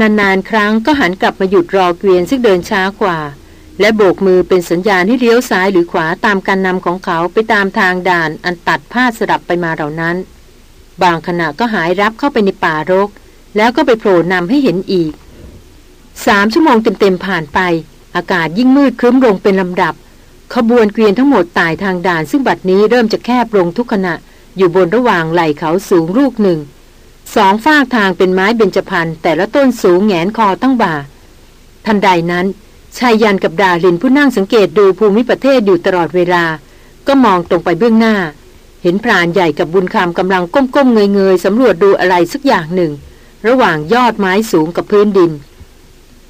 นานๆ ครั้งก็หันกลับมาหยุดรอเกวียนซึ่งเดินช้ากว่า และโบกมือเป็นสัญญาณให้เลี้ยวซ้ายหรือขวาตามการนำของเขาไปตามทางด่านอันตัดผ้าสลับไปมาเหล่านั้น บางขณะก็หายรับเข้าไปในป่ารก แล้วก็ไปโผล่นำให้เห็นอีกสามชั่วโมงเต็มๆผ่านไป อากาศยิ่งมืดครึ้มลงเป็นลำดับ ขบวนเกวียนทั้งหมดตายทางด่าน ซึ่งบัดนี้เริ่มจะแคบลงทุกขณะอยู่บนระหว่างไหล่เขาสูงลูกหนึ่ง สองฝากทางเป็นไม้เบญจพรรณแต่ละต้นสูงแงนคอตั้งบ่า ทันใดนั้นชายยันกับดาลินผู้นั่งสังเกตดูภูมิประเทศอยู่ตลอดเวลา ก็มองตรงไปเบื้องหน้า เห็นพรานใหญ่กับบุญคำกำลังก้มๆเงยๆสำรวจดูอะไรสักอย่างหนึ่ง ระหว่างยอดไม้สูงกับพื้นดิน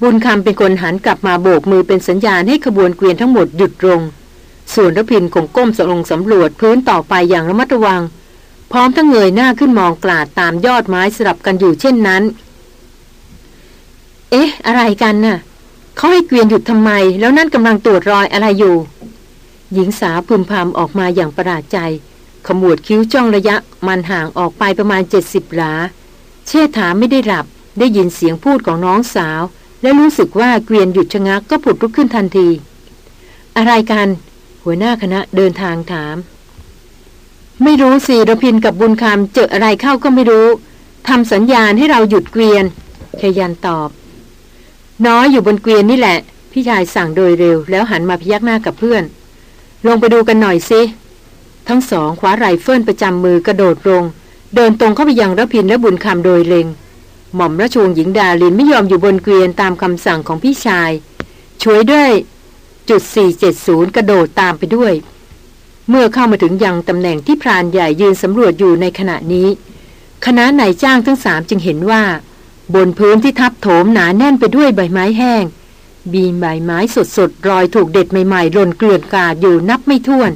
บุญคำเป็นคนหันกลับมาโบกมือเป็นสัญญาณให้ขบวนเกวียนทั้งหมดหยุดลงส่วนรพินคงก้มสลงสำรวจพื้นต่อไปอย่างระมัดระวัง พร้อมทั้งเงยหน้าขึ้นมองกลาดตามยอดไม้สลับกันอยู่เช่นนั้น เอ๊ะ อะไรกันน่ะเขาให้เกวียนหยุดทำไม แล้วนั่นกำลังตรวจรอยอะไรอยู่ หญิงสาวพึมพำออกมาอย่างประหลาดใจ ขมวดคิ้วจ้องระยะ มันห่างออกไปประมาณเจ็ดสิบหลา เชษฐาไม่ได้หลับ ได้ยินเสียงพูดของน้องสาว และรู้สึกว่าเกวียนหยุดชะงักก็ผุดลุกขึ้นทันที อะไรกัน หัวหน้าคณะเดินทางถาม ไม่รู้สิระพินกับบุญคำเจออะไรเข้าก็ไม่รู้ทำสัญญาณให้เราหยุดเกวียนเคยันตอบ น้อยอยู่บนเกวียนนี่แหละ พี่ชายสั่งโดยเร็ว แล้วหันมาพยักหน้ากับเพื่อน ลงไปดูกันหน่อยสิทั้งสองคว้าไรเฟิลประจำมือกระโดดลง เดินตรงเข้าไปยังระพินและบุญคำโดยเร็ง หม่อมราชวงศ์หญิงดาลินไม่ยอมอยู่บนเกวียนตามคำสั่งของพี่ชาย ช่วยด้วย จุด470 กระโดดตามไปด้วย เมื่อเข้ามาถึงยังตำแหน่งที่พรานใหญ่ยืนสำรวจอยู่ในขณะนี้ คณะนายจ้างทั้งสามจึงเห็นว่า บนพื้นที่ทับโถมหนาแน่นไปด้วยใบไม้แห้งบีใบไม้สดๆรอยถูกเด็ดใหม่ๆหล่นเกลื่อนกาดอยู่นับไม่ถ้วน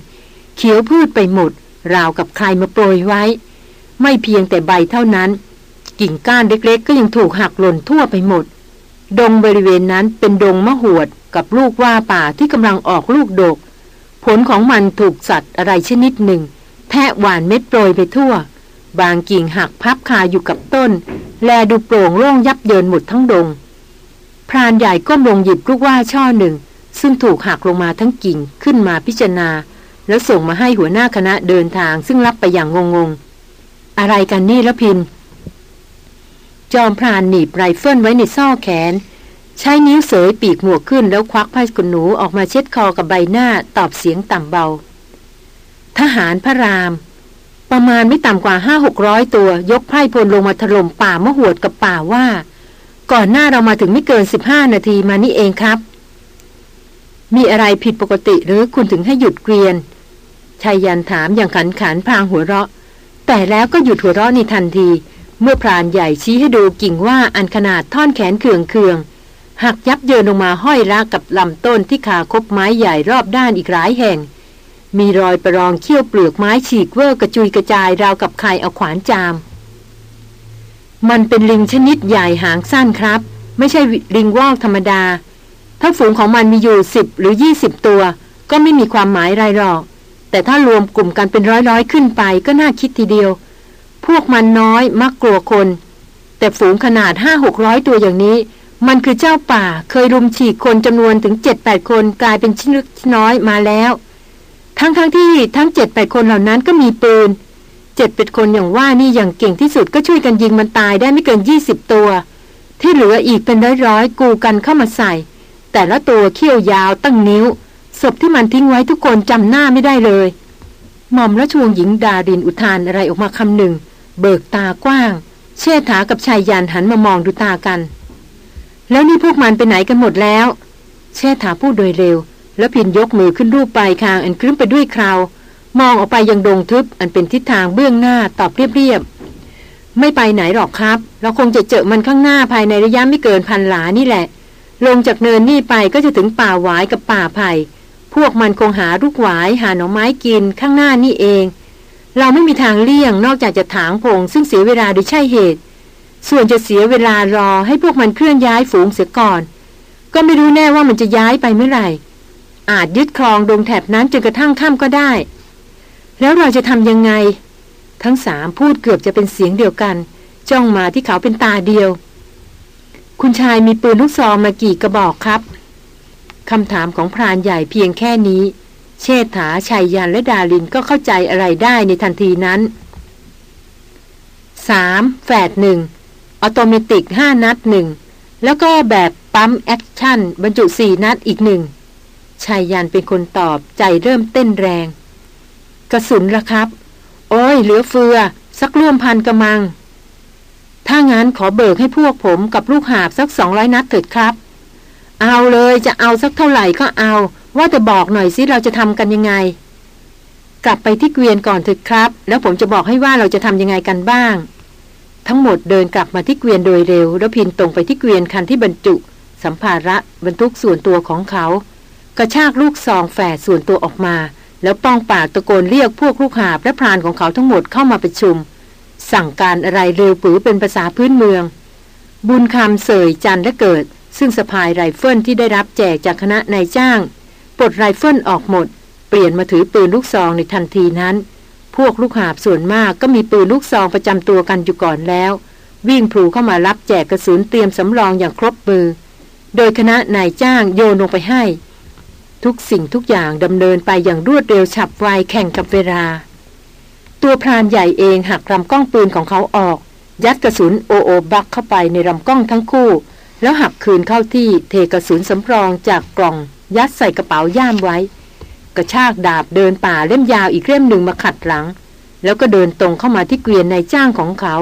เขียวพืชไปหมด ราวกับใครมาโปรยไว้ ไม่เพียงแต่ใบเท่านั้น กิ่งก้านเล็กๆ ก็ยังถูกหักหล่นทั่วไปหมด ดงบริเวณนั้นเป็นดงมะหวดกับลูกว่าป่าที่กำลังออกลูกดก ผลของมันถูกสัตว์อะไรชนิดหนึ่ง แทะหวานเม็ดโปรยไปทั่ว บางกิ่งหักพับคาอยู่กับต้น แลดูโปร่งโล่งยับเยินหมดทั้งดง พรานใหญ่ก้มลงหยิบลูกว่าช่อหนึ่ง ซึ่งถูกหักลงมาทั้งกิ่งขึ้นมาพิจารณา แล้วส่งมาให้หัวหน้าคณะเดินทางซึ่งรับไปอย่างงงๆ อะไรกันนี่ละพินจอมพรานหนีบไรเฟิลไว้ในซ่อแขน ใช้นิ้วเสยปีกหมวกขึ้นแล้วควักผ้าขนหนูออกมาเช็ดคอกับใบหน้าตอบเสียงต่ำเบา ทหารพระราม ประมาณไม่ต่ำกว่าห้าหกร้อยตัวยกไพร่พลลงมาถล่มป่ามะหวดกับป่าว่า ก่อนหน้าเรามาถึงไม่เกินสิบห้านาทีมานี่เองครับ มีอะไรผิดปกติหรือคุณถึงให้หยุดเกวียนชายยันถามอย่างขันขันพางหัวเราะ แต่แล้วก็หยุดหัวเราะในทันที เมื่อพรานใหญ่ชี้ให้ดูกิ่งว่าอันขนาดท่อนแขนเคืองเคือง หักยับเยินลงมาห้อยละกับลำต้นที่ขาคบไม้ใหญ่รอบด้านอีกหลายแห่ง มีรอยประรองเขี้ยวเปลือกไม้ฉีกเวอร์กระจุยกระจายราวกับใครเอาขวานจาม มันเป็นลิงชนิดใหญ่หางสั้นครับ ไม่ใช่ลิงวอกธรรมดา ถ้าฝูงของมันมีอยู่สิบหรือยี่สิบตัว ก็ไม่มีความหมายไรหรอก แต่ถ้ารวมกลุ่มกันเป็นร้อยๆขึ้นไปก็น่าคิดทีเดียว พวกมันน้อยมักกลัวคน แต่ฝูงขนาดห้าหกร้อยตัวอย่างนี้ มันคือเจ้าป่าเคยรุมฉีกคนจำนวนถึงเจ็ดแปดคนกลายเป็นชิ้นเล็กน้อยมาแล้ว ทั้งทั้งที่ทั้งเจ็ดแปดคนเหล่านั้นก็มีปืนเจ็ดเป็นคนอย่างว่านี่อย่างเก่งที่สุดก็ช่วยกันยิงมันตายได้ไม่เกินยี่สิบตัว ที่เหลืออีกเป็นร้อยๆกูกันเข้ามาใส่ แต่ละตัวเขี้ยวยาวตั้งนิ้วศพที่มันทิ้งไว้ทุกคนจำหน้าไม่ได้เลยหม่อมและชวงหญิงดาดินอุทานอะไรออกมาคำหนึ่ง เบิกตากว้าง เชษฐากับชายยานหันมามองดูตากัน แล้วนี่พวกมันไปไหนกันหมดแล้วเชษฐาพูดโดยเร็ว แล้วพินยกมือขึ้นรูปปลายคางอันคลึ้มไปด้วยคราวมองออกไปยังดงทึบอันเป็นทิศทางเบื้องหน้าตอบเรียบๆ ไม่ไปไหนหรอกครับ เราคงจะเจอมันข้างหน้าภายในระยะไม่เกินพันหลานี่แหละ ลงจากเนินนี่ไปก็จะถึงป่าหวายกับป่าไผ่พวกมันคงหาลูกหวายหาหน่อไม้กินข้างหน้านี่เอง เราไม่มีทางเลี่ยงนอกจากจะถางพงซึ่งเสียเวลาโดยใช่เหตุ ส่วนจะเสียเวลารอให้พวกมันเคลื่อนย้ายฝูงเสียก่อน ก็ไม่รู้แน่ว่ามันจะย้ายไปเมื่อไหร่ อาจยึดครองดงแถบนั้นจนกระทั่งค่ำก็ได้ แล้วเราจะทำยังไง ทั้งสามพูดเกือบจะเป็นเสียงเดียวกัน จ้องมาที่เขาเป็นตาเดียว คุณชายมีปืนลูกซองมากี่กระบอกครับคำถามของพรานใหญ่เพียงแค่นี้ เชษฐาชัยยันและดารินก็เข้าใจอะไรได้ในทันทีนั้น 3. แฝดหนึ่ง automatic ห้านัดหนึ่ง แล้วก็แบบ pump action บรรจุสี่นัดอีกหนึ่งชายยันเป็นคนตอบใจเริ่มเต้นแรง กระสุนละครับ โอ้ยเหลือเฟือ สักร่วมพันกระมัง ถ้างั้นขอเบิกให้พวกผมกับลูกหาบสักสองร้อยนัดเถิดครับ เอาเลยจะเอาสักเท่าไหร่ก็เอา ว่าแต่บอกหน่อยสิเราจะทำกันยังไง กลับไปที่เกวียนก่อนเถิดครับ แล้วผมจะบอกให้ว่าเราจะทำยังไงกันบ้าง ทั้งหมดเดินกลับมาที่เกวียนโดยเร็ว แล้วพินตรงไปที่เกวียนคันที่บรรจุ สัมภาระบรรทุกส่วนตัวของเขา กระชากลูกซองแฝดส่วนตัวออกมา แล้วป้องปากตะโกนเรียกพวกลูกหาบและพรานของเขาทั้งหมดเข้ามาประชุม สั่งการอะไรเร็วปรื๋อเป็นภาษาพื้นเมือง บุญคำเสยจันและเกิด ซึ่งสะพายไรเฟิลที่ได้รับแจกจากคณะนายจ้างปลดไรเฟิลออกหมด เปลี่ยนมาถือปืนลูกซองในทันทีนั้น พวกลูกหาบส่วนมากก็มีปืนลูกซองประจำตัวกันอยู่ก่อนแล้ว วิ่งพลูเข้ามารับแจกกระสุนเตรียมสำรองอย่างครบมือ โดยคณะนายจ้างโยนลงไปให้ ทุกสิ่งทุกอย่างดำเนินไปอย่างรวดเร็วฉับไวแข่งกับเวลา ตัวพรานใหญ่เองหักลำกล้องปืนของเขาออก ยัดกระสุนโอโอบักเข้าไปในลำกล้องทั้งคู่ แล้วหักคืนเข้าที่เทกระสุนสำรองจากกล่อง ยัดใส่กระเป๋าย่ามไว้ กระชากดาบเดินป่าเล่มยาวอีกเล่มหนึ่งมาขัดหลัง แล้วก็เดินตรงเข้ามาที่เกวียนนายจ้างของเขา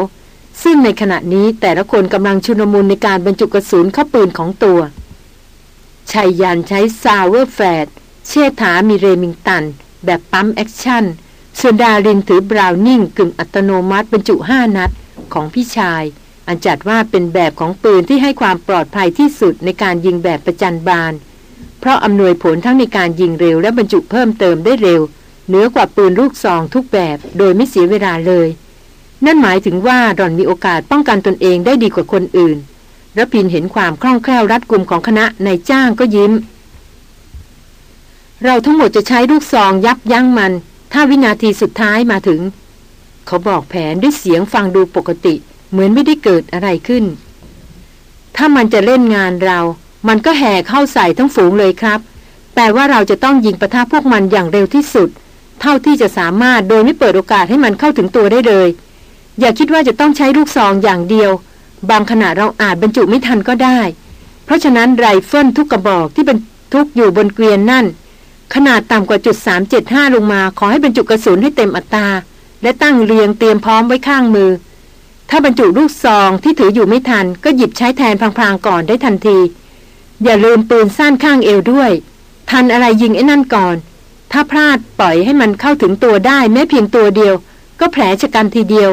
ซึ่งในขณะนี้แต่ละคนกำลังชุลมุนในการบรรจุกระสุนเข้าปืนของตัวชัยยันใช้ Sauer แฝดเชษฐามี Remington แบบ pump action ส่วนดารินถือ Browning กึ่งอัตโนมัติบรรจุห้านัดของพี่ชาย อันจัดว่าเป็นแบบของปืนที่ให้ความปลอดภัยที่สุดในการยิงแบบประจันบาน เพราะอำนวยผลทั้งในการยิงเร็วและบรรจุเพิ่มเติมได้เร็ว เหนือกว่าปืนลูกซองทุกแบบ โดยไม่เสียเวลาเลย นั่นหมายถึงว่าดอนมีโอกาสป้องกันตนเองได้ดีกว่าคนอื่นรพินเห็นความคล่องแคล่วรัดกุมของคณะนายจ้างก็ยิ้ม เราทั้งหมดจะใช้ลูกซองยับยั้งมัน ถ้าวินาทีสุดท้ายมาถึง เขาบอกแผนด้วยเสียงฟังดูปกติ เหมือนไม่ได้เกิดอะไรขึ้น ถ้ามันจะเล่นงานเรา มันก็แห่เข้าใส่ทั้งฝูงเลยครับ แต่ว่าเราจะต้องยิงประทะพวกมันอย่างเร็วที่สุด เท่าที่จะสามารถโดยไม่เปิดโอกาสให้มันเข้าถึงตัวได้เลย อย่าคิดว่าจะต้องใช้ลูกซองอย่างเดียว บางขณะเราอาจบรรจุไม่ทันก็ได้ เพราะฉะนั้นไรเฟิลทุกกระบอกที่บรรทุกอยู่บนเกวียนนั่น ขนาดต่ำกว่าจุด375 ลงมา ขอให้บรรจุกระสุนให้เต็มอัตราและตั้งเรียงเตรียมพร้อมไว้ข้างมือ ถ้าบรรจุลูกซองที่ถืออยู่ไม่ทัน ก็หยิบใช้แทนพลางๆก่อนได้ทันที อย่าลืมปืนสั้นข้างเอวด้วย ทันอะไรยิงไอ้นั่นก่อน ถ้าพลาดปล่อยให้มันเข้าถึงตัวได้แม้เพียงตัวเดียว ก็แผลชะกันทีเดียว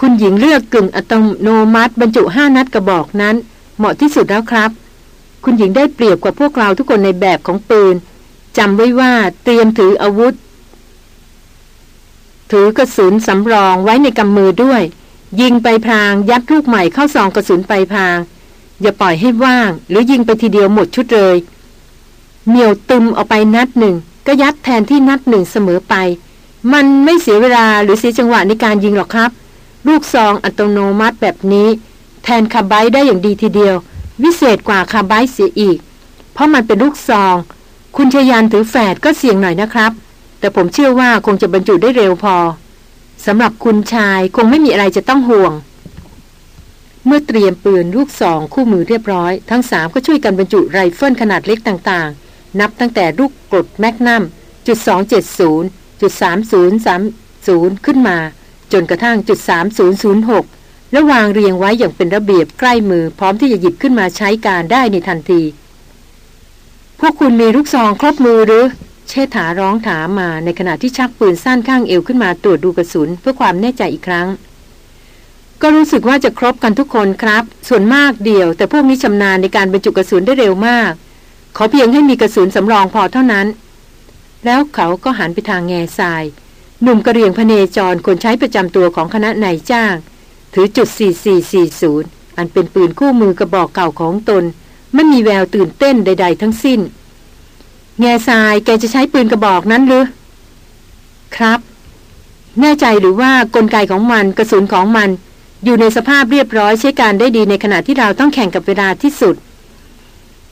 คุณหญิงเลือกกึ่งอัตโนมัติบรรจุห้านัดกระบอกนั้น เหมาะที่สุดแล้วครับ คุณหญิงได้เปรียบกว่าพวกเราทุกคนในแบบของปืนจำไว้ว่าเตรียมถืออาวุธ ถือกระสุนสำรองไว้ในกำมือด้วย ยิงไปพรางยัดลูกใหม่เข้าซองกระสุนไปพราง อย่าปล่อยให้ว่าง หรือยิงไปทีเดียวหมดชุดเลยเหนียวตึมเอาไปนัดหนึ่ง ก็ยัดแทนที่นัดหนึ่งเสมอไป มันไม่เสียเวลาหรือเสียจังหวะในการยิงหรอกครับ ลูกซองอัตโนมัติแบบนี้ แทนคาไบได้อย่างดีทีเดียว วิเศษกว่าคาไบเสียอีก เพราะมันเป็นลูกซอง คุณชยันถือแฝดก็เสี่ยงหน่อยนะครับ แต่ผมเชื่อว่าคงจะบรรจุได้เร็วพอสำหรับคุณชายคงไม่มีอะไรจะต้องห่วง เมื่อเตรียมปืนลูกซองคู่มือเรียบร้อย ทั้งสามก็ช่วยกันบรรจุไรเฟิลขนาดเล็กต่างๆ นับตั้งแต่ลูกกรดแมกนัมจุดสองเจ็ดศูนย์จุดสามศูนย์สามศูนย์ขึ้นมา จนกระทั่งจุด3006 แล้ววางเรียงไว้อย่างเป็นระเบียบใกล้มือพร้อมที่จะหยิบขึ้นมาใช้การได้ในทันที พวกคุณมีลูกซองครบมือหรือ เชษฐาร้องถามมาในขณะที่ชักปืนสั้นข้างเอวขึ้นมาตรวจดูกระสุนเพื่อความแน่ใจอีกครั้ง ก็รู้สึกว่าจะครบกันทุกคนครับ ส่วนมากเดียว แต่พวกนี้ชำนาญในการบรรจุกระสุนได้เร็วมาก ขอเพียงให้มีกระสุนสำรองพอเท่านั้น แล้วเขาก็หันไปทางแง่ทราย หนุ่มกระเรียงพเนจรคนใช้ประจำตัวของคณะนายจ้าง ถือจุด 4440 อันเป็นปืนคู่มือกระบอกเก่าของตน ไม่มีแววตื่นเต้นใด ๆ ทั้งสิ้น แง่ทรายแกจะใช้ปืนกระบอกนั้นหรือครับ แน่ใจหรือว่ากลไกของมันกระสุนของมัน อยู่ในสภาพเรียบร้อยใช้การได้ดีในขณะที่เราต้องแข่งกับเวลาที่สุด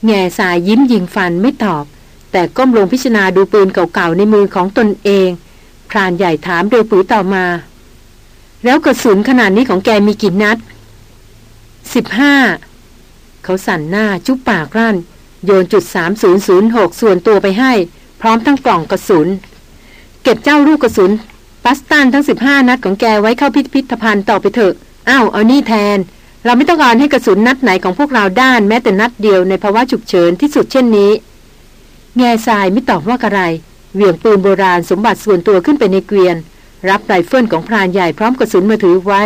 แง่สายยิ้มยิงฟันไม่ตอบ แต่ก้มลงพิจารณาดูปืนเก่าๆในมือของตนเอง พรานใหญ่ถามโดยปือต่อมา แล้วกระสุนขนาดนี้ของแกมีกี่นัดสิบห้าเขาสั่นหน้าจุ๊ปากลั่น โยนจุดสามศูนย์ศูนย์หกส่วนตัวไปให้ พร้อมทั้งกล่องกระสุน เก็บเจ้าลูกกระสุนปัสตันทั้งสิบห้านัดของแกไว้เข้าพิพิธภัณฑ์ต่อไปเถอะ อ้าวเอานี่แทน เราไม่ต้องการให้กระสุนนัดไหนของพวกเราด้านแม้แต่นัดเดียวในภาวะฉุกเฉินที่สุดเช่นนี้ แง่ทรายไม่ตอบว่าอะไร เหวี่ยงปืนโบราณสมบัติส่วนตัวขึ้นไปในเกวียน รับไรเฟิลของพรานใหญ่พร้อมกระสุนมาถือไว้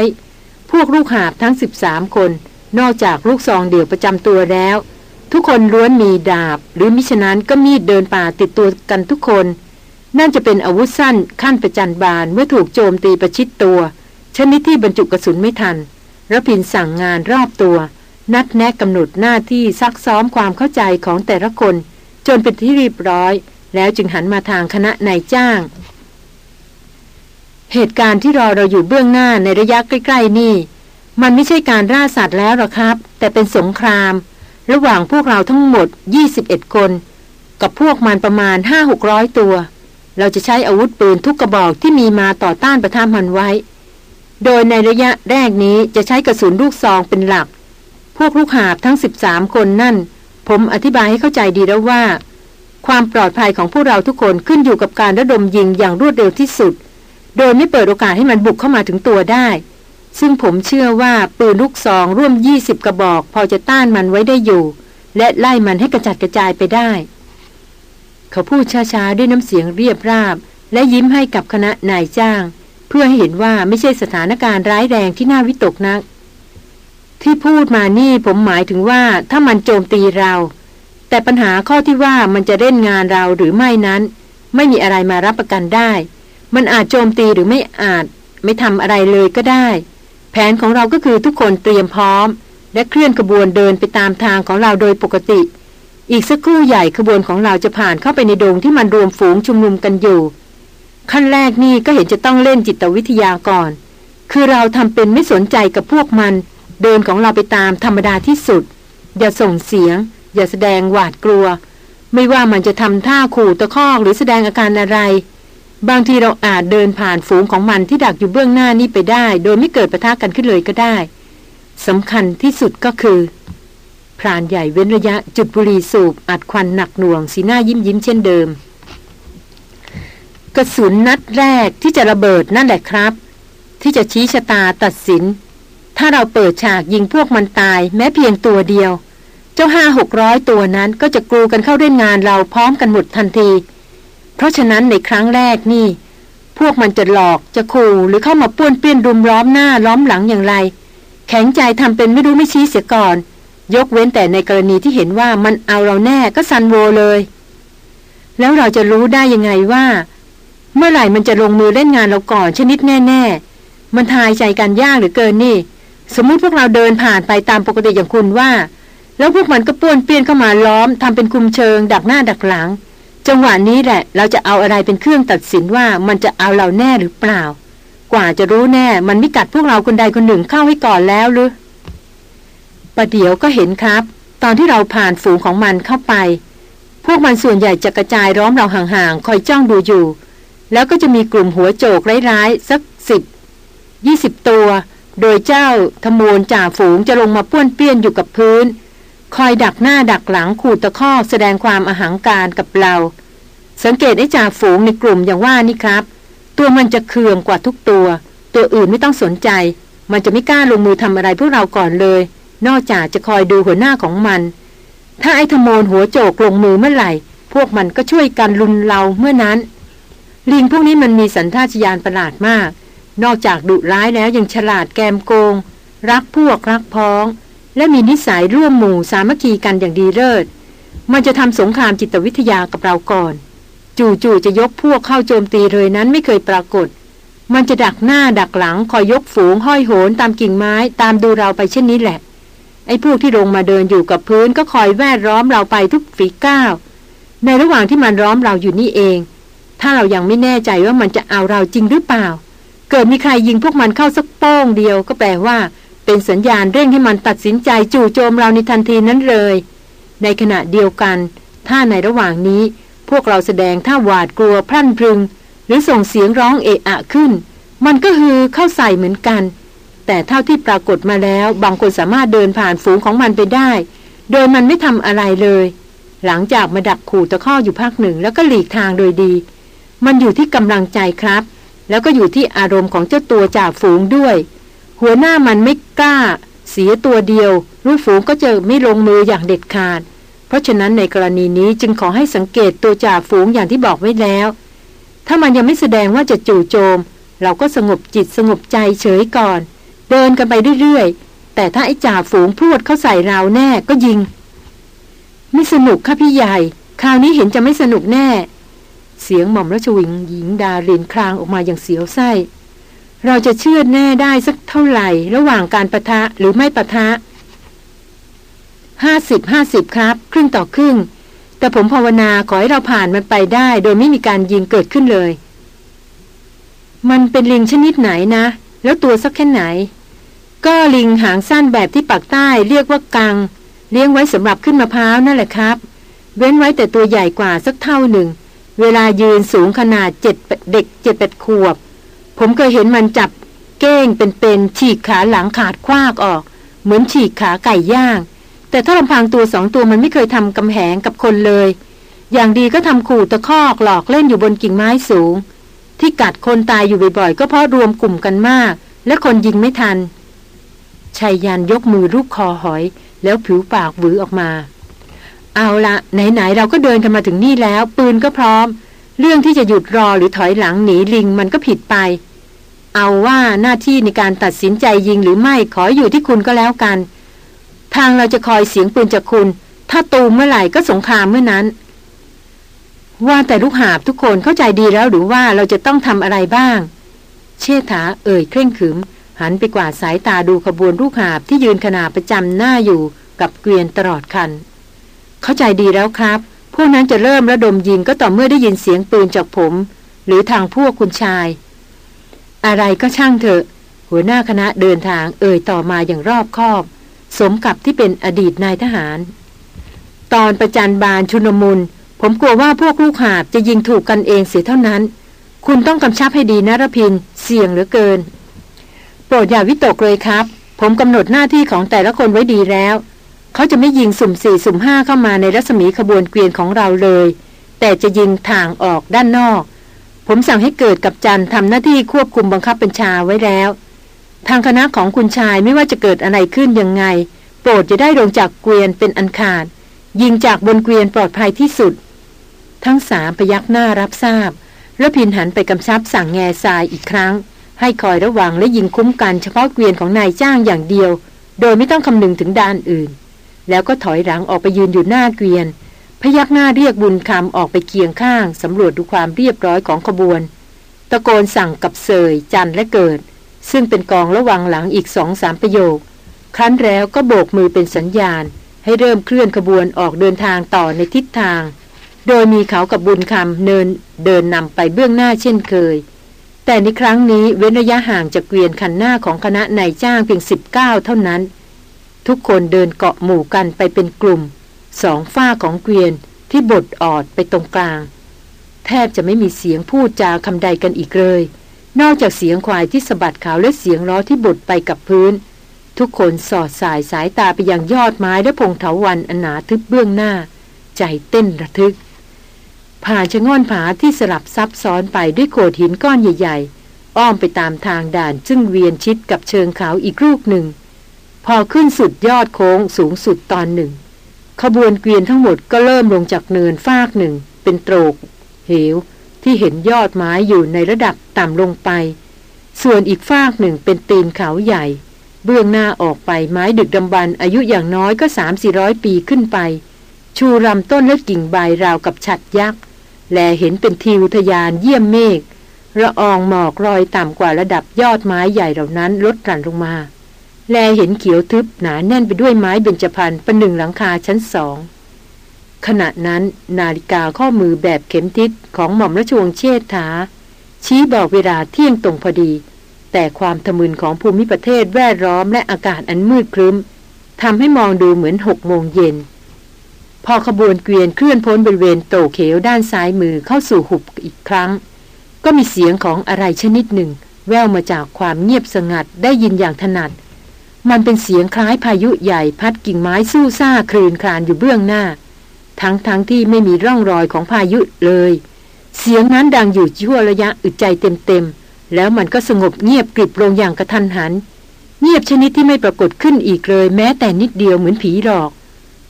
พวกลูกหาบทั้ง 13 คน นอกจากลูกซองเดี่ยวประจำตัวแล้ว ทุกคนล้วนมีดาบ หรือมิฉะนั้นก็มีดเดินป่าติดตัวกันทุกคนนั่นจะเป็นอาวุธสั้นขั้นประจันบานเมื่อถูกโจมตีประชิดตัว ชนิดที่บรรจุกระสุนไม่ทันระพินสั่งงานรอบตัว นัดแนะกำหนดหน้าที่ซักซ้อมความเข้าใจของแต่ละคน จนเป็นที่เรียบร้อย แล้วจึงหันมาทางคณะนายจ้าง เหตุการณ์ที่รอเราอยู่เบื้องหน้าในระยะใกล้ๆนี่ มันไม่ใช่การล่าสัตว์แล้วหรอครับ แต่เป็นสงคราม ระหว่างพวกเราทั้งหมด 21 คน กับพวกมันประมาณ 5-600 ตัว เราจะใช้อาวุธปืนทุกกระบอกที่มีมาต่อต้านประท่ามันไว้ โดยในระยะแรกนี้จะใช้กระสุนลูกซองเป็นหลัก พวกลูกหาบทั้ง 13 คนนั่น ผมอธิบายให้เข้าใจดีแล้วว่า ความปลอดภัยของพวกเราทุกคนขึ้นอยู่กับการระดมยิงอย่างรวดเร็วที่สุด โดยไม่เปิดโอกาสให้มันบุกเข้ามาถึงตัวได้ ซึ่งผมเชื่อว่าปืนลูกซองร่วม 20 กระบอก พอจะต้านมันไว้ได้อยู่ และไล่มันให้กระจัดกระจายไปได้ เขาพูดช้าๆด้วยน้ำเสียงเรียบราบ และยิ้มให้กับคณะนายจ้าง เพื่อให้เห็นว่าไม่ใช่สถานการณ์ร้ายแรงที่น่าวิตกนัก ที่พูดมานี่ผมหมายถึงว่าถ้ามันโจมตีเรา แต่ปัญหาข้อที่ว่ามันจะเล่นงานเราหรือไม่นั้น ไม่มีอะไรมารับประกันได้ มันอาจโจมตีหรือไม่อาจ ไม่ทำอะไรเลยก็ได้ แผนของเราก็คือทุกคนเตรียมพร้อม และเคลื่อนกระบวนเดินไปตามทางของเราโดยปกติ อีกสักครู่ใหญ่ขบวนของเราจะผ่านเข้าไปในโดงที่มันรวมฝูงชุมนุมกันอยู่ ขั้นแรกนี่ก็เห็นจะต้องเล่นจิตวิทยาก่อน คือเราทำเป็นไม่สนใจกับพวกมัน เดินของเราไปตามธรรมดาที่สุด อย่าส่งเสียง อย่าแสดงหวาดกลัว ไม่ว่ามันจะทำท่าขู่ตะคอกหรือแสดงอาการอะไร บางทีเราอาจเดินผ่านฝูงของมันที่ดักอยู่เบื้องหน้านี้ไปได้ โดยไม่เกิดประทะกันขึ้นเลยก็ได้สำคัญที่สุดก็คือพรานใหญ่เว้นระยะจุดบุหรี่สูบอัดควันหนักหน่วงสีหน้ายิ้มยิ้มเช่นเดิม กระสุนนัดแรกที่จะระเบิดนั่นแหละครับ ที่จะชี้ชะตาตัดสิน ถ้าเราเปิดฉากยิงพวกมันตายแม้เพียงตัวเดียว เจ้าห้าหกร้อยตัวนั้นก็จะกลูกันเข้าเล่นงานเราพร้อมกันหมดทันที เพราะฉะนั้นในครั้งแรกนี่ พวกมันจะหลอกจะขู่หรือเข้ามาป้วนเปี้ยนรุมล้อมหน้าล้อมหลังอย่างไร แข็งใจทำเป็นไม่รู้ไม่ชี้เสียก่อน ยกเว้นแต่ในกรณีที่เห็นว่ามันเอาเราแน่ก็ซันโวเลย แล้วเราจะรู้ได้ยังไงว่า เมื่อไหร่มันจะลงมือเล่นงานเราก่อนชนิดแน่ ๆ มันทายใจกันยากหรือเกินนี่ สมมุติพวกเราเดินผ่านไปตามปกติอย่างคุณว่า แล้วพวกมันก็ป้วนเปี้ยนเข้ามาล้อมทำเป็นคุมเชิง ดักหน้าดักหลัง จังหวะนี้แหละ เราจะเอาอะไรเป็นเครื่องตัดสินว่ามันจะเอาเราแน่หรือเปล่า กว่าจะรู้แน่ มันไม่กัดพวกเราคนใดคนหนึ่งเข้าให้ก่อนแล้วหรือประเดี๋ยวก็เห็นครับ ตอนที่เราผ่านฝูงของมันเข้าไป พวกมันส่วนใหญ่จะกระจายร้อมเราห่างๆคอยจ้องดูอยู่ แล้วก็จะมีกลุ่มหัวโจกร้ายๆสักสิบยี่สิบตัว โดยเจ้าธมูนจ่าฝูงจะลงมาป้วนเปี้ยนอยู่กับพื้น คอยดักหน้าดักหลังขูดตะคอกแสดงความอาหังการกับเรา สังเกตไอ้จ่าฝูงในกลุ่มอย่างว่านี่ครับ ตัวมันจะเคืองกว่าทุกตัว ตัวอื่นไม่ต้องสนใจ มันจะไม่กล้าลงมือทำอะไรพวกเราก่อนเลย นอกจากจะคอยดูหัวหน้าของมัน ถ้าไอ้ธโมนหัวโจกลงมือเมื่อไหร่ พวกมันก็ช่วยกันลุนเราเมื่อนั้น ลิงพวกนี้มันมีสัญชาตญาณประหลาดมาก นอกจากดุร้ายแล้วยังฉลาดแกมโกง รักพวกรักพ้อง และมีนิสัยร่วมหมู่สามัคคีกันอย่างดีเลิศ มันจะทำสงครามจิตวิทยากับเราก่อน จู่ๆจะยกพวกเข้าโจมตีเลยนั้นไม่เคยปรากฏ มันจะดักหน้าดักหลังคอยยกฝูงห้อยโหนตามกิ่งไม้ตามดูเราไปเช่นนี้แหละ ไอ้พวกที่ลงมาเดินอยู่กับพื้นก็คอยแวดล้อมเราไปทุกฝีก้าว ในระหว่างที่มันล้อมเราอยู่นี่เอง ถ้าเรายังไม่แน่ใจว่ามันจะเอาเราจริงหรือเปล่า เกิดมีใครยิงพวกมันเข้าสักโป้งเดียวก็แปลว่า เป็นสัญญาณเร่งให้มันตัดสินใจจู่โจมเราในทันทีนั้นเลย ในขณะเดียวกัน ถ้าในระหว่างนี้ พวกเราแสดงท่าหวาดกลัวพรั่นพรึง หรือส่งเสียงร้องเอะอะขึ้น มันก็คือเข้าใส่เหมือนกัน แต่เท่าที่ปรากฏมาแล้ว บางคนสามารถเดินผ่านฝูงของมันไปได้ โดยมันไม่ทำอะไรเลย หลังจากมาดักขู่ตะข้ออยู่พักหนึ่งแล้วก็หลีกทางโดยดี มันอยู่ที่กำลังใจครับ แล้วก็อยู่ที่อารมณ์ของเจ้าตัวจ่าฝูงด้วย หัวหน้ามันไม่กล้า เสียตัวเดียว ลูกฝูงก็จะไม่ลงมืออย่างเด็ดขาด เพราะฉะนั้นในกรณีนี้จึงขอให้สังเกตตัวจ่าฝูงอย่างที่บอกไว้แล้ว ถ้ามันยังไม่แสดงว่าจะจู่โจม เราก็สงบจิตสงบใจเฉยก่อน เดินกันไปเรื่อยๆแต่ถ้าไอ้จ่าฝูงพูดเข้าใส่เราแน่ก็ยิง ไม่สนุกค่ะพี่ใหญ่ คราวนี้เห็นจะไม่สนุกแน่ เสียงหม่อมราชวิงหญิงดารินครางออกมาอย่างเสียวไส้ เราจะเชื่อแน่ได้สักเท่าไหร่ ระหว่างการประทะหรือไม่ประทะห้าสิบห้าสิบครับ ครึ่งต่อครึ่ง แต่ผมภาวนาขอให้เราผ่านมันไปได้ โดยไม่มีการยิงเกิดขึ้นเลย มันเป็นลิงชนิดไหนนะ แล้วตัวสักแค่ไหน ก็ลิงหางสั้นแบบที่ปากใต้เรียกว่ากัง เลี้ยงไว้สำหรับขึ้นมะพร้าวนั่นแหละครับ เว้นไว้แต่ตัวใหญ่กว่าสักเท่าหนึ่ง เวลายืนสูงขนาดเจ็ดเด็กเจ็ดแปดขวบ ผมเคยเห็นมันจับเก้งเป็นๆฉีกขาหลังขาดคว้ากออก เหมือนฉีกขาไก่ย่าง แต่ถ้าลำพังตัวสองตัวมันไม่เคยทำกำแหงกับคนเลย อย่างดีก็ทำขู่ตะคอกหลอกเล่นอยู่บนกิ่งไม้สูง ที่กัดคนตายอยู่บ่อยๆ ก็เพราะรวมกลุ่มกันมาก และคนยิงไม่ทันชายยันยกมือรูปคอหอย แล้วผิวปากหวือออกมา เอาละไหนๆเราก็เดินกันมาถึงนี่แล้ว ปืนก็พร้อม เรื่องที่จะหยุดรอหรือถอยหลังหนีลิงมันก็ผิดไป เอาว่าหน้าที่ในการตัดสินใจยิงหรือไม่ขออยู่ที่คุณก็แล้วกัน ทางเราจะคอยเสียงปืนจากคุณ ถ้าตูมเมื่อไหร่ก็สงครามเมื่อนั้น ว่าแต่ลูกหาบทุกคนเข้าใจดีแล้วหรือว่าเราจะต้องทำอะไรบ้าง เชษฐาเอ่ยเคร่งขึม หันไปกวาดสายตาดูขบวนลูกหาบที่ยืนขนาประจำหน้าอยู่กับเกวียนตลอดคัน เข้าใจดีแล้วครับ พวกนั้นจะเริ่มระดมยิงก็ต่อเมื่อได้ยินเสียงปืนจากผม หรือทางพวกคุณชาย อะไรก็ช่างเถอะ หัวหน้าคณะเดินทางเอ่ยต่อมาอย่างรอบคอบ สมกับที่เป็นอดีตนายทหาร ตอนประจันบานชุนมุนผมกลัวว่าพวกลูกหาบจะยิงถูกกันเองเสียเท่านั้น คุณต้องกำชับให้ดีนะรพิน เสี่ยงเหลือเกิน โปรดอย่าวิตกเลยครับ ผมกำหนดหน้าที่ของแต่ละคนไว้ดีแล้ว เขาจะไม่ยิงสุ่มสี่สุ่มห้าเข้ามาในรัศมีขบวนเกวียนของเราเลย แต่จะยิงทางออกด้านนอก ผมสั่งให้เกิดกับจันทำหน้าที่ควบคุมบังคับบัญชาไว้แล้ว ทางคณะของคุณชายไม่ว่าจะเกิดอะไรขึ้นยังไง โปรดจะได้ลงจากเกวียนเป็นอันขาด ยิงจากบนเกวียนปลอดภัยที่สุด ทั้งสามพยักหน้ารับทราบแล้วพินหันไปกำชับสั่งแง่ทรายอีกครั้ง ให้คอยระวังและยิงคุ้มกันเฉพาะเกวียนของนายจ้างอย่างเดียว โดยไม่ต้องคำนึงถึงด้านอื่น แล้วก็ถอยหลังออกไปยืนอยู่หน้าเกวียน พยักหน้าเรียกบุญคำออกไปเคียงข้างสำรวจดูความเรียบร้อยของขบวน ตะโกนสั่งกับเสยจันและเกิด ซึ่งเป็นกองระวังหลังอีกสองสามประโยค ครั้นแล้วก็โบกมือเป็นสัญญาณ ให้เริ่มเคลื่อนขบวนออกเดินทางต่อในทิศทาง โดยมีเขากับบุญคำเนินเดินนำไปเบื้องหน้าเช่นเคย แต่ในครั้งนี้เว้นระยะห่างจากเกวียนคันหน้าของคณะนายจ้างเพียงสิบเก้าเท่านั้น ทุกคนเดินเกาะหมู่กันไปเป็นกลุ่ม สองฝ้าของเกวียนที่บดออดไปตรงกลาง แทบจะไม่มีเสียงพูดจาคำใดกันอีกเลย นอกจากเสียงควายที่สะบัดขาวและเสียงล้อที่บดไปกับพื้น ทุกคนสอดสายสายตาไปยังยอดไม้และพงเถาวันอันหนาทึบเบื้องหน้า ใจเต้นระทึก ผ่านชะง่อนผาที่สลับซับซ้อนไปด้วยโขดหินก้อนใหญ่ ๆ อ้อมไปตามทางด่านซึ่งเวียนชิดกับเชิงเขาอีกลูกหนึ่ง พอขึ้นสุดยอดโค้งสูงสุดตอนหนึ่ง ขบวนเกวียนทั้งหมดก็เริ่มลงจากเนินฟากหนึ่ง เป็นโตรก เหว ที่เห็นยอดไม้อยู่ในระดับต่ำลงไป ส่วนอีกฟากหนึ่งเป็นตีนเขาใหญ่ เบื้องหน้าออกไปไม้ดึกดำบรรอายุอย่างน้อยก็สามสี่ร้อยปีขึ้นไป ชูรำต้นและกิ่งใบราวกับฉัดยักษ์แลเห็นเป็นทิวทยานเยี่ยมเมฆระอองหมอกรอยต่ำกว่าระดับยอดไม้ใหญ่เหล่านั้นลดกลั่นลงมา แลเห็นเขียวทึบหนาแน่นไปด้วยไม้เบญจพรรณประหนึ่งหลังคาชั้นสองขณะนั้นนาฬิกาข้อมือแบบเข็มทิศของหม่อมราชวงศ์เชษฐา ชี้บอกเวลาเที่ยงตรงพอดี แต่ความทะมึนของภูมิประเทศแวดล้อมและอากาศอันมืดครึ้มทำให้มองดูเหมือนหกโมงเย็น พอขบวนเกวียนเคลื่อนพ้นบริเวณโตเขวด้านซ้ายมือเข้าสู่หุบอีกครั้ง ก็มีเสียงของอะไรชนิดหนึ่ง แววมาจากความเงียบสงัดได้ยินอย่างถนัด มันเป็นเสียงคล้ายพายุใหญ่พัดกิ่งไม้สู้ซ่าคลืนคลานอยู่เบื้องหน้า ทั้งๆทที่ไม่มีร่องรอยของพายุเลย เสียงนั้นดังอยู่ชั่วระยะอึดใจเต็มๆ แล้วมันก็สงบเงียบกริบลงอย่างกระทันหัน เงียบชนิดที่ไม่ปรากฏขึ้นอีกเลย แม้แต่นิดเดียวเหมือนผีหลอก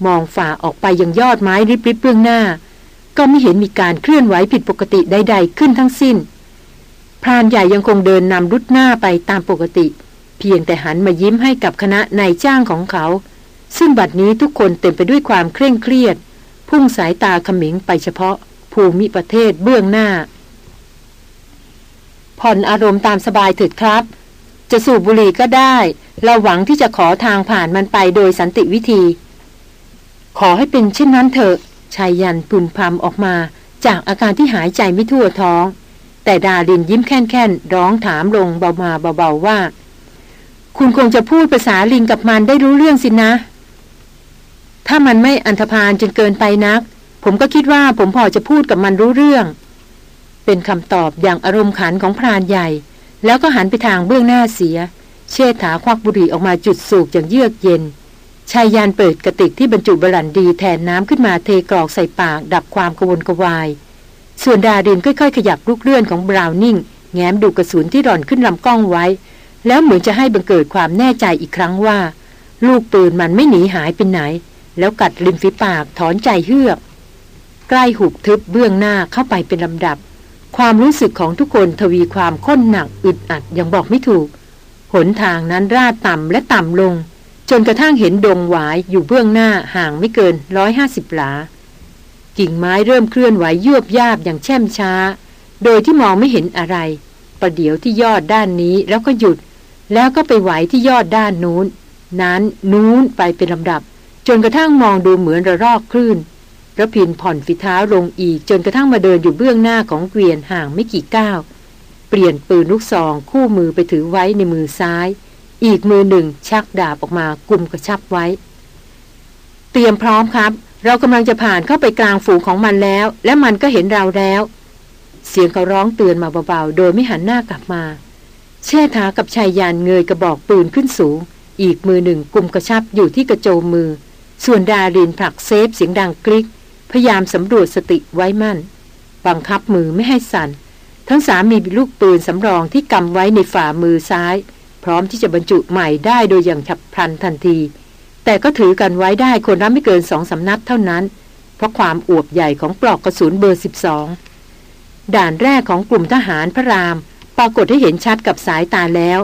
มองฝ่าออกไปยังยอดไม้ริบๆเบื้องหน้า ก็ไม่เห็นมีการเคลื่อนไหวผิดปกติใด ๆ ขึ้นทั้งสิ้นพรานใหญ่ยังคงเดินนำรุดหน้าไปตามปกติเเพียงแต่หันมายิ้มให้กับคณะนายจ้างของเขา ซึ่งบัดนี้ทุกคนเต็มไปด้วยความเคร่งเครียด พุ่งสายตาขมิงไปเฉพาะ ภูมิประเทศเบื้องหน้า ผ่อนอารมณ์ตามสบายเถิดครับ จะสูบบุหรี่ก็ได้ เราหวังที่จะขอทางผ่านมันไปโดยสันติวิธี ขอให้เป็นเช่นนั้นเถอะชายยันพึมพำออกมา จากอาการที่หายใจไม่ทั่วท้อง แต่ดาลินยิ้มแค่นๆร้องถามลงเบามาเบาๆว่า คุณคงจะพูดภาษาลิงกับมันได้รู้เรื่องสินะ ถ้ามันไม่อันธพาลจนเกินไปนัก ผมก็คิดว่าผมพอจะพูดกับมันรู้เรื่อง เป็นคำตอบอย่างอารมณ์ขันของพรานใหญ่ แล้วก็หันไปทางเบื้องหน้าเสีย เชษฐาควักบุหรี่ออกมาจุดสูบอย่างเยือกเย็นชายยานเปิดกระติกที่บรรจุบรันดีแทนน้ำขึ้นมาเทกรอกใส่ปากดับความกระวนกระวาย ส่วนดารินค่อยๆ ขยับลูกเลื่อนของบราวนิ่ง แง้มดูกระสุนที่ร่อนขึ้นลำกล้องไว้ แล้วเหมือนจะให้บังเกิดความแน่ใจอีกครั้งว่า ลูกปืนมันไม่หนีหายไปไหน แล้วกัดริมฝีปากถอนใจเฮือก ใกล้หุบทึบเบื้องหน้าเข้าไปเป็นลำดับ ความรู้สึกของทุกคนทวีความข้นหนักอึดอัดอยังบอกไม่ถูก หนทางนั้นราดต่ำและต่ำลง จนกระทั่งเห็นดงหวายอยู่เบื้องหน้าห่างไม่เกินร้อยห้าสิบหลา กิ่งไม้เริ่มเคลื่อนไหวยวบยาบอย่างแช่มช้า โดยที่มองไม่เห็นอะไร ประเดี๋ยวที่ยอดด้านนี้แล้วก็หยุด แล้วก็ไปไหวที่ยอดด้านนู้น นั้นนู้นไปเป็นลำดับ จนกระทั่งมองดูเหมือนระรอกคลื่นระพินผ่อนฝีเท้าลงอีก จนกระทั่งมาเดินอยู่เบื้องหน้าของเกวียนห่างไม่กี่ก้าว เปลี่ยนปืนลูกซองคู่มือไปถือไว้ในมือซ้าย อีกมือหนึ่งชักดาบออกมากุมกระชับไว้ เตรียมพร้อมครับ เรากำลังจะผ่านเข้าไปกลางฝูงของมันแล้ว และมันก็เห็นเราแล้ว เสียงเขาร้องเตือนมาเบาๆ โดยไม่หันหน้ากลับมา เชษฐากับชัยยันเงยกระบอกปืนขึ้นสูง อีกมือหนึ่งกุมกระชับอยู่ที่กระโจมมือ ส่วนดารินผลัก safe เสียงดังกริก พยายามสำรวจสติไว้มั่น บังคับมือไม่ให้สั่น ทั้งสามมีลูกปืนสำรองที่กำไว้ในฝ่ามือซ้าย พร้อมที่จะบรรจุใหม่ได้โดยอย่างฉับพลันทันที แต่ก็ถือกันไว้ได้คนละไม่เกินสองสำนัดเท่านั้น เพราะความอวบใหญ่ของปลอกกระสุนเบอร์ 12 ด่านแรกของกลุ่มทหารพระราม ปรากฏให้เห็นชัดกับสายตาแล้ว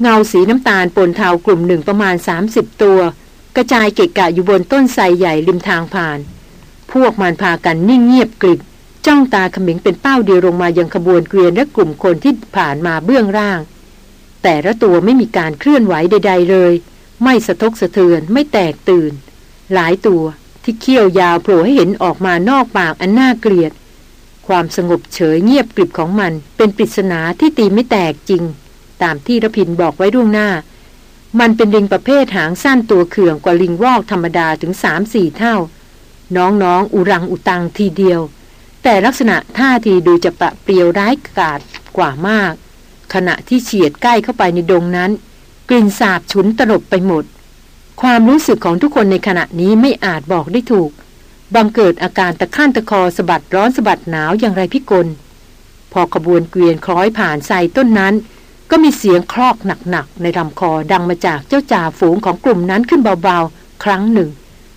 เงาสีน้ำตาลปนเทากลุ่มหนึ่งประมาณ 30 ตัว กระจายเกะกะอยู่บนต้นไทรใหญ่ริมทางผ่าน พวกมันพากันนิ่งเงียบกริบจ้องตาขมิงเป็นเป้าเดียวลงมายังขบวนเกวียนและกลุ่มคนที่ผ่านมาเบื้องล่าง แต่ละตัวไม่มีการเคลื่อนไหวใด ๆ เลย ไม่สะทกสะเทือนไม่แตกตื่น หลายตัวที่เขี้ยวยาวโผล่ให้เห็นออกมานอกปากอันน่าเกลียด ความสงบเฉยเงียบกริบของมัน เป็นปริศนาที่ตีไม่แตกจริง ตามที่ระพินบอกไว้ล่วงหน้า มันเป็นลิงประเภทหางสั้นตัวเขื่องกว่าลิงวอกธรรมดาถึงสามสี่เท่า น้องๆ อุรังอุตังทีเดียว แต่ลักษณะท่าทีดูจะปะเปรียวร้ายกาจกว่ามาก ขณะที่เฉียดใกล้เข้าไปในดงนั้น กลิ่นสาบฉุนตลบไปหมด ความรู้สึกของทุกคนในขณะนี้ไม่อาจบอกได้ถูก บังเกิดอาการตะข้านตะคอสะบัดร้อนสะบัดหนาวอย่างไรพิกล พอขบวนเกวียนคล้อยผ่านใส่ต้นนั้น ก็มีเสียงคลอกหนักๆ ในลำคอดังมาจากเจ้าจ่าฝูงของกลุ่มนั้นขึ้นเบาๆ ครั้งหนึ่ง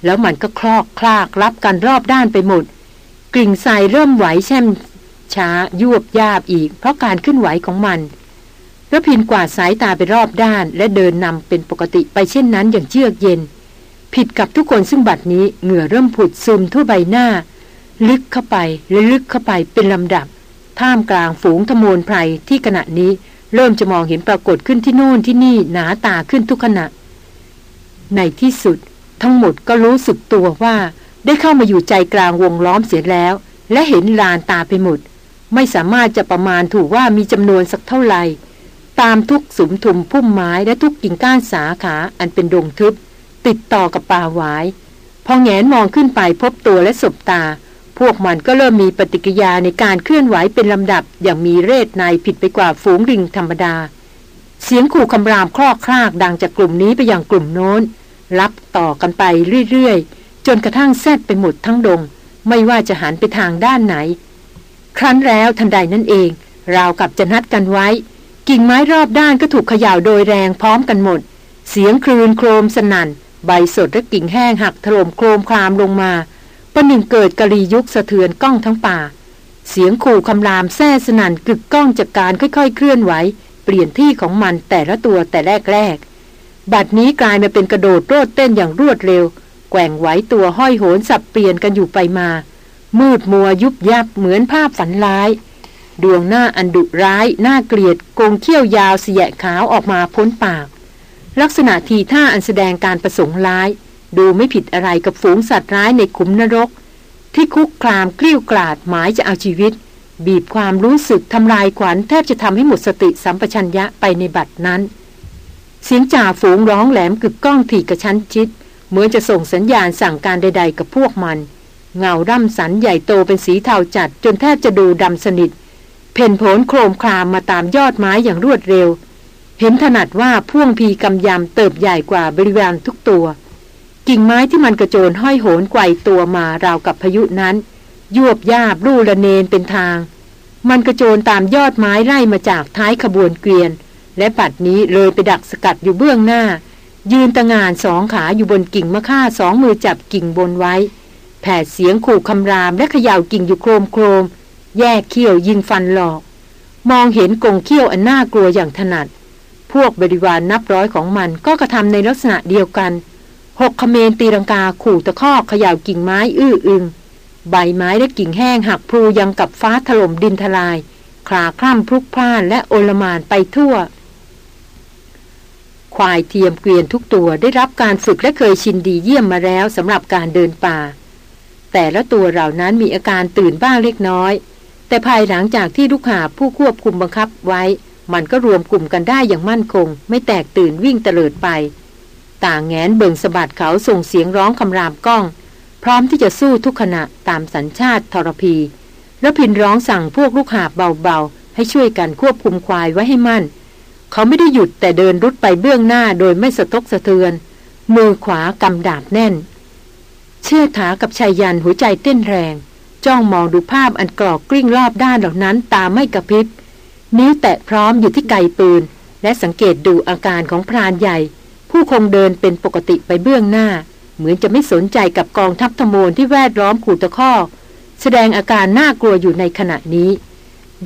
แล้วมันก็คลอกคลากรับกันรอบด้านไปหมด กลิ่งทรายเริ่มไหวแช่มช้ายวบยาบอีก เพราะการขึ้นไหวของมันระพินกวาดสายตาไปรอบด้าน และเดินนำเป็นปกติไปเช่นนั้นอย่างเชือกเย็น ผิดกับทุกคนซึ่งบัดนี้เหงื่อเริ่มผุดซึมทั่วใบหน้า ลึกเข้าไปและลึกเข้าไปเป็นลำดับ ท่ามกลางฝูงทมนไพรที่ขณะนี้เริ่มจะมองเห็นปรากฏขึ้นที่โน่นที่นี่หนาตาขึ้นทุกขณะ ในที่สุด ทั้งหมดก็รู้สึกตัวว่า ได้เข้ามาอยู่ใจกลางวงล้อมเสียแล้ว และเห็นลานตาไปหมด ไม่สามารถจะประมาณถูกว่ามีจำนวนสักเท่าไหร่ ตามทุกสุมทุมพุ่มไม้และทุกกิ่งก้านสาขาอันเป็นดงทึบ ติดต่อกับป่าหวาย พอแงนมองขึ้นไปพบตัวและสบตา พวกมันก็เริ่มมีปฏิกิยาในการเคลื่อนไหวเป็นลำดับอย่างมีเรศในผิดไปกว่าฝูงลิงธรรมดา เสียงขู่คำรามคลอกคลากดังจากกลุ่มนี้ไปยังกลุ่มโน้น รับต่อกันไปเรื่อยๆ จนกระทั่งแซดไปหมดทั้งดง ไม่ว่าจะหันไปทางด้านไหน ครั้นแล้วทันใดนั่นเอง ราวกับจะนัดกันไว้ กิ่งไม้รอบด้านก็ถูกเขย่าโดยแรงพร้อมกันหมดเสียงคลืนโครมสนัน่น ใบสดและกิ่งแห้งหักถล่มโครมคลามลงมาประหนึ่งเกิดกรียุกสะเทือนก้องทั้งป่า เสียงขู่คำรามแซ่สนั่นกึกก้องจากการค่อยๆ เคลื่อนไหว เปลี่ยนที่ของมันแต่ละตัวแต่แรกๆ บัดนี้กลายมาเป็นกระโดดโลดเต้นอย่างรวดเร็ว แกว่งไหวตัวห้อยโหนสับเปลี่ยนกันอยู่ไปมา มืดมัวยุบยับเหมือนภาพฝันร้าย ดวงหน้าอันดุร้าย หน่าเกลียดโกงเขี้ยวยาวเสียขาวออกมาพ้นปาก ลักษณะทีท่าอันแสดงการประสงค์ร้าย ดูไม่ผิดอะไรกับฝูงสัตว์ร้ายในขุมนรก ที่คุกคลามกลิ้วกลาดหมายจะเอาชีวิต บีบความรู้สึกทำลายขวัญแทบจะทำให้หมดสติสัมปชัญญะไปในบัดนั้น เสียงจ่าฝูงร้องแหลมกึกก้องถี่กระชั้นชิดเหมือนจะส่งสัญญาณสั่งการใด ๆ กับพวกมัน เงาร่ำสันใหญ่โตเป็นสีเทาจัดจนแทบจะดูดำสนิท เพ่นโผลโครมคลามมาตามยอดไม้อย่างรวดเร็ว เห็นถนัดว่าพ่วงพีกำยำเติบใหญ่กว่าบริเวณทุกตัว กิ่งไม้ที่มันกระโจนห้อยโหนไกวตัวมาราวกับพายุนั้น ยวบยาบลู่ละเนนเป็นทาง มันกระโจนตามยอดไม้ไล่มาจากท้ายขบวนเกวียน และปัดนี้เลยไปดักสกัดอยู่เบื้องหน้า ยืนตะงานสองขาอยู่บนกิ่งมะค่าสองมือจับกิ่งบนไว้ แผดเสียงขู่คำรามและเขย่ากิ่งอยู่โครมโครมแยกเขี้ยวยิงฟันหลอก มองเห็นกงเขี้ยวอันน่ากลัวอย่างถนัด พวกบริวารนนับร้อยของมันก็กระทำในลักษณะเดียวกันหกขเมนตีรังกาขู่ตะคอกขย่าวกิ่งไม้อื้ออึง ใบไม้และกิ่งแห้งหักพลูยังกับฟ้าถล่มดินทลาย คลาคล่ำพลุกพล่านและโอลมานไปทั่ว ควายเทียมเกวียนทุกตัวได้รับการฝึกและเคยชินดีเยี่ยมมาแล้วสำหรับการเดินป่า แต่ละตัวเหล่านั้นมีอาการตื่นบ้างเล็กน้อย แต่ภายหลังจากที่ลูกหาผู้ควบคุมบังคับไว้ มันก็รวมกลุ่มกันได้อย่างมั่นคง ไม่แตกตื่นวิ่งเตลิดไป ต่างแงนเบิงสะบัดเขาส่งเสียงร้องคำรามก้อง พร้อมที่จะสู้ทุกขณะตามสัญชาติทรพี แล้วพินร้องสั่งพวกลูกหาเบาๆ ให้ช่วยกันควบคุมควายไว้ให้มั่น เขาไม่ได้หยุดแต่เดินรุดไปเบื้องหน้าโดยไม่สะทกสะเทือน มือขวากำดาบแน่น เชื่อถากับชายยันหัวใจเต้นแรง จ้องมองดูภาพอันกรอกกลิ้งรอบด้านเหล่านั้นตาไม่กระพริบ นิ้วแตะพร้อมอยู่ที่ไกปืน และสังเกตดูอาการของพรานใหญ่ ผู้คงเดินเป็นปกติไปเบื้องหน้า เหมือนจะไม่สนใจกับกองทัพธโมนที่แวดล้อมขู่ตะข้อแสดงอาการน่ากลัวอยู่ในขณะนี้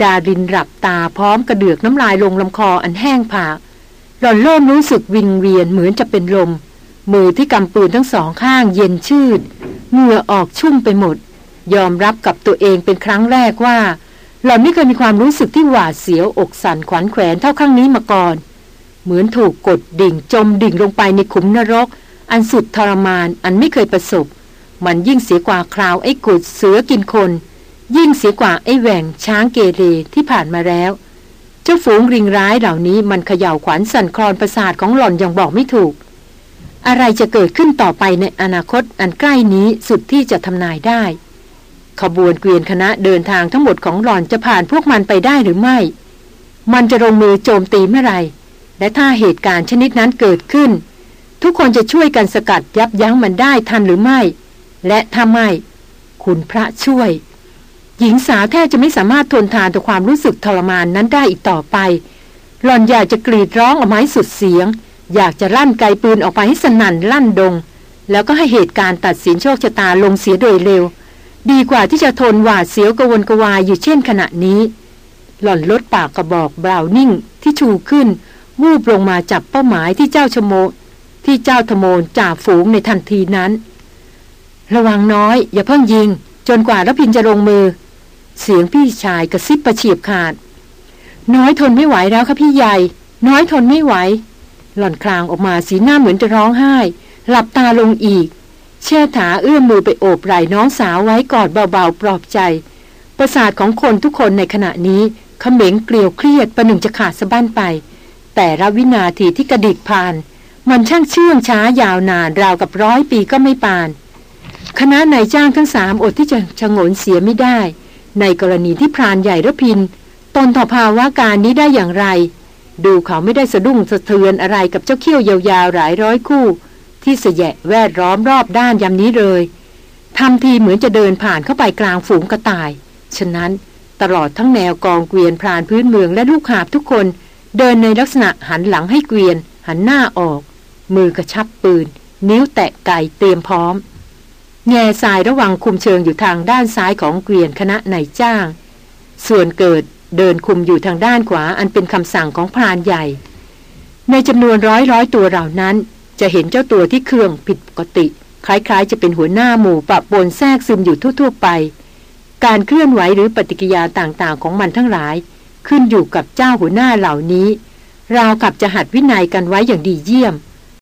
ดารินหลับตาพร้อมกระเดือกน้ำลายลงลำคออันแห้งผากหล่อนเริ่มรู้สึกวิงเวียนเหมือนจะเป็นลม มือที่กำปืนทั้งสองข้างเย็นชืดเหงื่อออกชุ่มไปหมด ยอมรับกับตัวเองเป็นครั้งแรกว่า หล่อนไม่เคยมีความรู้สึกที่หวาดเสียวอกสั่นขวัญแขวนเท่าครั้งนี้มาก่อน เหมือนถูกกดดิ่งจมดิ่งลงไปในขุมนรก อันสุดทรมานอันไม่เคยประสบ มันยิ่งเสียกว่าคราวไอ้กุดเสือกินคน ยิ่งเสียกว่าไอ้แหว่งช้างเกเรที่ผ่านมาแล้ว เจ้าฝูงริงร้ายเหล่านี้มันเขย่าวขวัญสั่นคลอนประสาทของหล่อนอย่างบอกไม่ถูก อะไรจะเกิดขึ้นต่อไปในอนาคตอันใกล้นี้สุดที่จะทำนายได้ ขบวนเกวียนคณะเดินทางทั้งหมดของหล่อนจะผ่านพวกมันไปได้หรือไม่ มันจะลงมือโจมตีเมื่อไรและถ้าเหตุการณ์ชนิดนั้นเกิดขึ้น ทุกคนจะช่วยกันสกัดยับยั้งมันได้ทันหรือไม่ และถ้าไม่ คุณพระช่วย หญิงสาวแทบจะไม่สามารถทนทานต่อความรู้สึกทรมานนั้นได้อีกต่อไป หล่อนอยากจะกรีดร้องออกมาให้สุดเสียง อยากจะลั่นไกปืนออกไปให้สนั่นลั่นดง แล้วก็ให้เหตุการณ์ตัดสินโชคชะตาลงเสียโดยเร็ว ดีกว่าที่จะทนหวาดเสียวกวนกวายอยู่เช่นขณะนี้ หล่อนลดปากกระบอกบราวนิ่งที่ชูขึ้น วูบลงมาจับเป้าหมายที่เจ้าชโม ที่เจ้าธโมนจ่าฝูงในทันทีนั้น ระวังน้อย อย่าเพิ่งยิง จนกว่ารพินจะลงมือ เสียงพี่ชายกระซิบประเฉียบขาด น้อยทนไม่ไหวแล้วค่ะพี่ใหญ่ น้อยทนไม่ไหว หล่อนคลางออกมาสีหน้าเหมือนจะร้องไห้ หลับตาลงอีก เชื่ถาเอื้อมมือไปโอบไหล่น้องสาวไว้กอดเบาๆปลอบใจ ประสาทของคนทุกคนในขณะนี้ขม็งเกลียวเครียดประหนึ่งจะขาดสะบั้นไป แต่ละวินาทีที่กระดิกผ่าน มันช่างเชื่องช้ายาวนานราวกับร้อยปีก็ไม่ปาน คณะนายจ้างทั้งสามอดที่จะชงนเสียไม่ได้ ในกรณีที่พรานใหญ่ระพินตนต่อภาวะการนี้ได้อย่างไร ดูเขาไม่ได้สะดุ้งสะเทือนอะไรกับเจ้าเขี้ยวยาวๆหลายร้อยคู่ ที่เสยะแวดล้อมรอบด้านยำนี้เลยทำทีเหมือนจะเดินผ่านเข้าไปกลางฝูงกระต่าย ฉะนั้นตลอดทั้งแนวกองเกวียนพรานพื้นเมืองและลูกหาบทุกคน เดินในลักษณะหันหลังให้เกวียน หันหน้าออก มือกระชับปืน นิ้วแตะไก่เตรียมพร้อม แง่ทรายระวังคุมเชิงอยู่ทางด้านซ้ายของเกวียนคณะนายจ้าง ส่วนเกิดเดินคุมอยู่ทางด้านขวาอันเป็นคำสั่งของพรานใหญ่ ในจำนวนร้อยร้อยตัวเหล่านั้น จะเห็นเจ้าตัวที่เครื่องผิดปกติ คล้ายๆ จะเป็นหัวหน้าหมู่ปะปนแทรกซึมอยู่ทั่ว ๆ ไป การเคลื่อนไหวหรือปฏิกิริยาต่างๆ ของมันทั้งหลาย ขึ้นอยู่กับเจ้าหัวหน้าเหล่านี้ ราวกับจะหัดวินัยกันไว้อย่างดีเยี่ยม